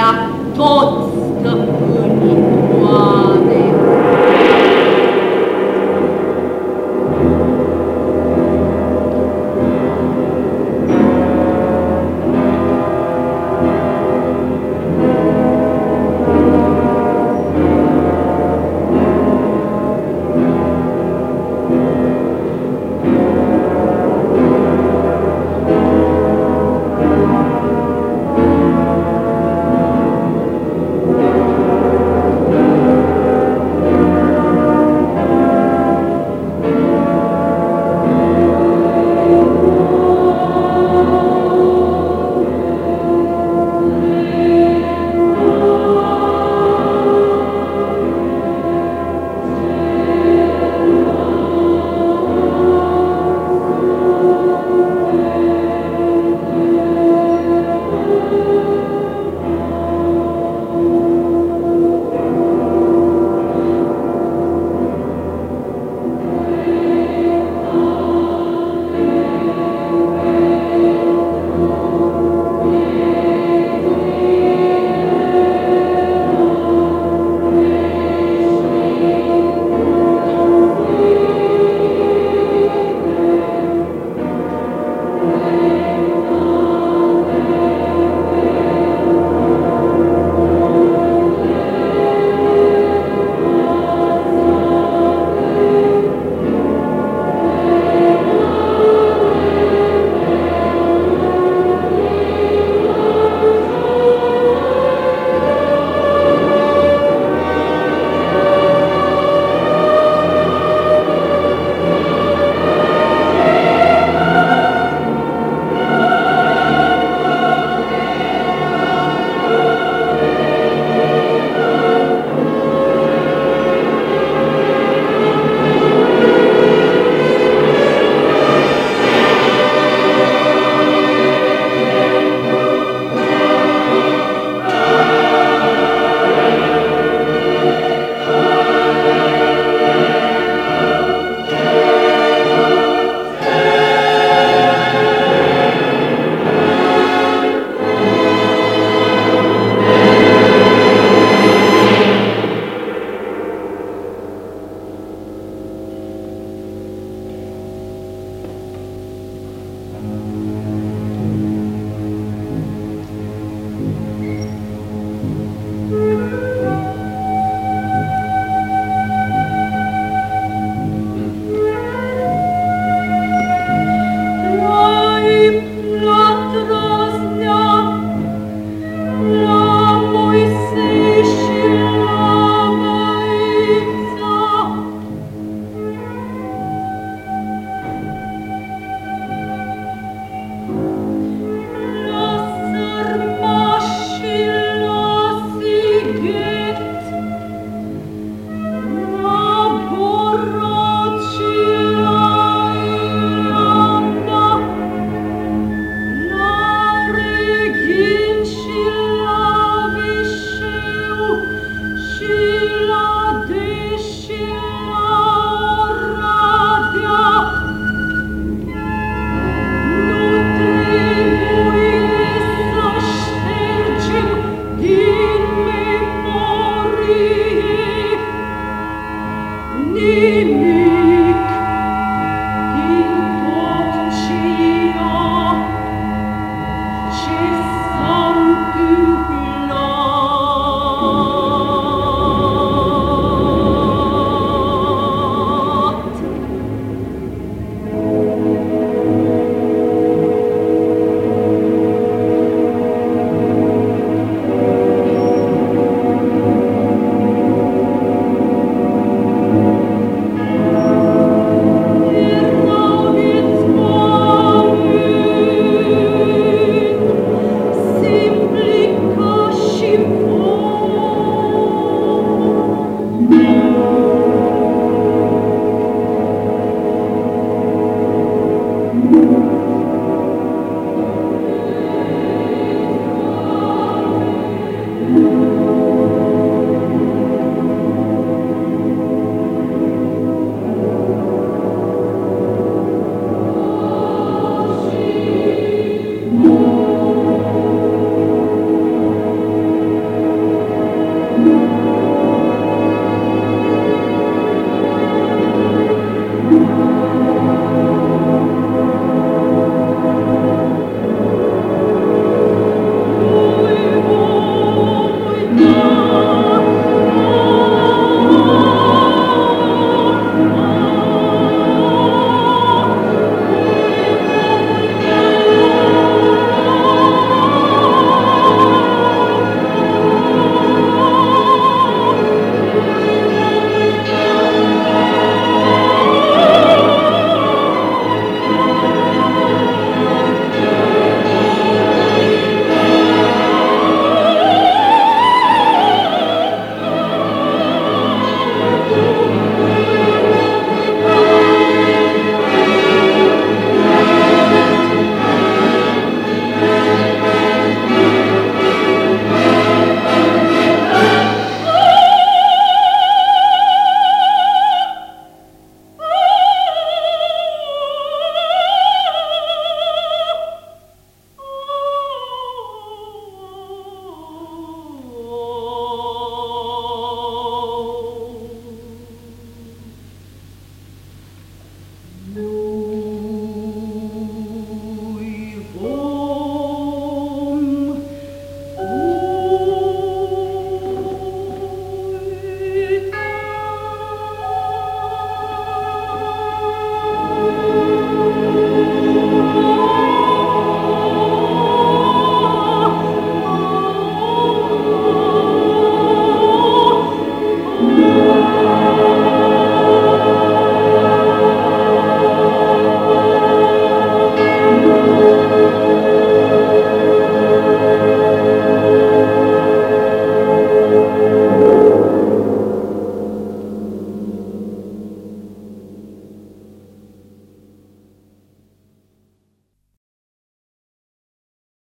their thoughts.